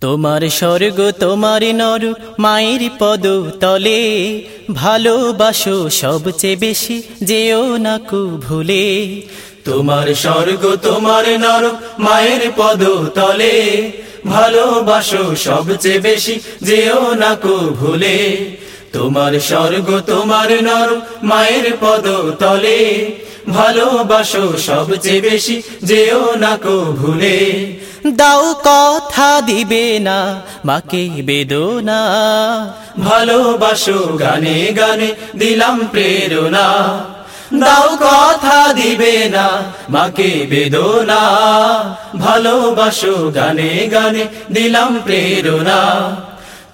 তোমার স্বর্গ, তোমার নর, মায়ের পদ তলে। ভালোবাসো সবচেয়ে বেশি, যেও না কু ভুলে তোমার স্বর্গ, তোমার নর, মায়ের পদ তলে। ভালোবাসো সবচেয়ে বেশি, যেও না কো ভুলে তোমার স্বর্গ, তোমার নর, মায়ের পদ তলে। ভালোবাসো সবচেয়ে বেশি, যেও না কো ভুলে দাও কথা দিবে না, মাকে বেদনা। ভালোবাসো গানে গানে, দিলাম প্রেরণা। দাও কথা দিবে না, মাকে বেদনা। ভালোবাসো গানে গানে, দিলাম প্রেরণা।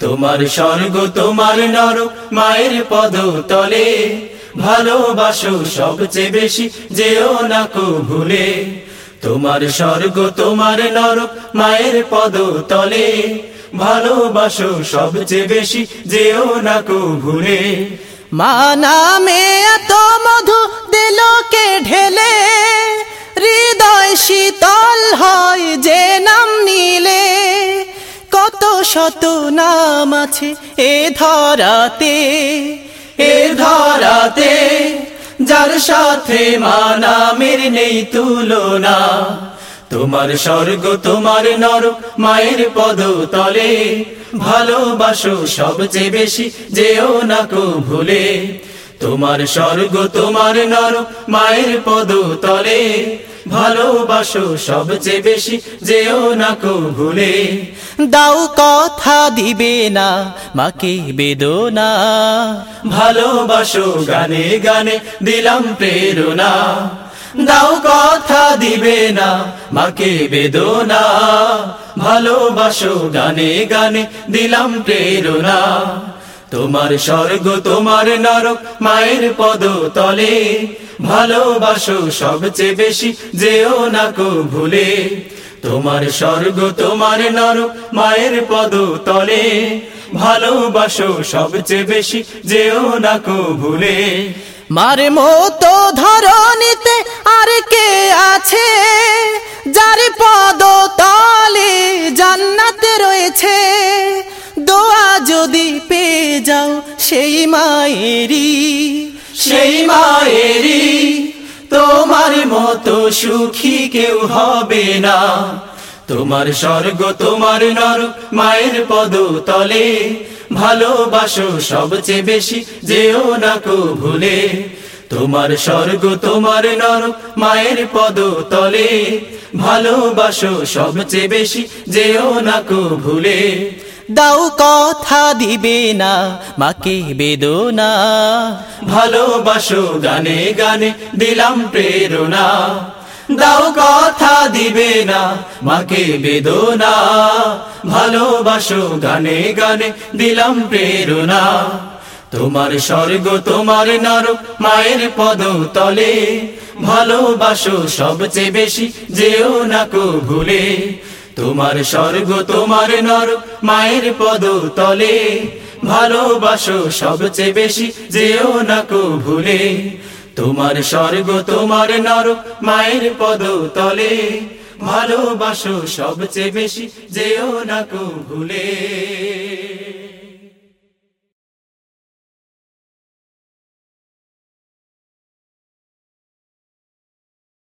তোমার স্বর্গ, তোমার নর, মায়ের পদ তলে ভালোবাসো সবচেয়ে বেশি, যেও না কো ভুলে। তোমার স্বর্গ তোমার নর মায়ের পদ তলে ভালোবাসো সবচেয়ে বেশি যেও না কো ভুলে মা নামে এত মধু দিলকে ঢেলে? হৃদয় শীতল হয় যে নাম নিলে। কত শত নাম আছে এ ধরাতে। এ ধরাতে যার সাথে মানামের নেই তুলনা। তোমার স্বর্গ, তোমার নর মায়ের পদ তলে। ভালোবাসো সবচেয়ে বেশি, যেও না কো ভুলে। তোমার স্বর্গ, তোমার নর মায়ের পদ তলে। ভালোবাসো সবচেয়ে বেশি যেও না কো ভুলে দাও কথা দিবে না মাকে বেদনা। ভালোবাসো গানে গানে দিলাম প্রেরণা। দাও কথা দিবে না মাকে বেদনা। ভালোবাসো গানে গানে দিলাম প্রেরণা। তোমার স্বর্গ, তোমার নরক, মায়ের পদ তলে ভালোবাসো সবচেয়ে বেশি, যেও না কো ভুলে তোমার স্বর্গ, তোমার নরক, মায়ের পদ তলে ভালোবাসো সবচেয়ে বেশি, যেও না কো ভুলে মার মতো ধরনিতে আর কে আছে, যার সেই মায়েরই সেই মায়েরই। তোমার মতো সুখী কেউ হবে না। তোমার স্বর্গ, তোমার নর মায়ের পদ তলে ভালোবাসো সবচেয়ে বেশি, যেও না কো ভুলে তোমার স্বর্গ, তোমার নর মায়ের পদ তলে ভালোবাসো সবচেয়ে বেশি, যেও না কো ভুলে দাও কথা দিবে না, মাকে বেদনা। ভালোবাসো গানে গানে, দিলাম প্রেরণা। দাও কথা দিবে না, মাকে বেদনা। ভালোবাসো গানে গানে, দিলাম প্রেরণা। তোমার স্বর্গ, তোমার নরক মায়ের পদ তলে ভালোবাসো সবচেয়ে বেশি, যেও না কো ভুলে। তোমার স্বর্গ, তোমার নর, মায়ের পদ তলে ভালোবাসো সবচেয়ে বেশি, যেও নাকো ভুলে তোমার স্বর্গ, তোমার নর, মায়ের পদ তলে ভালোবাসো সবচেয়ে বেশি, যেও না কো ভুলে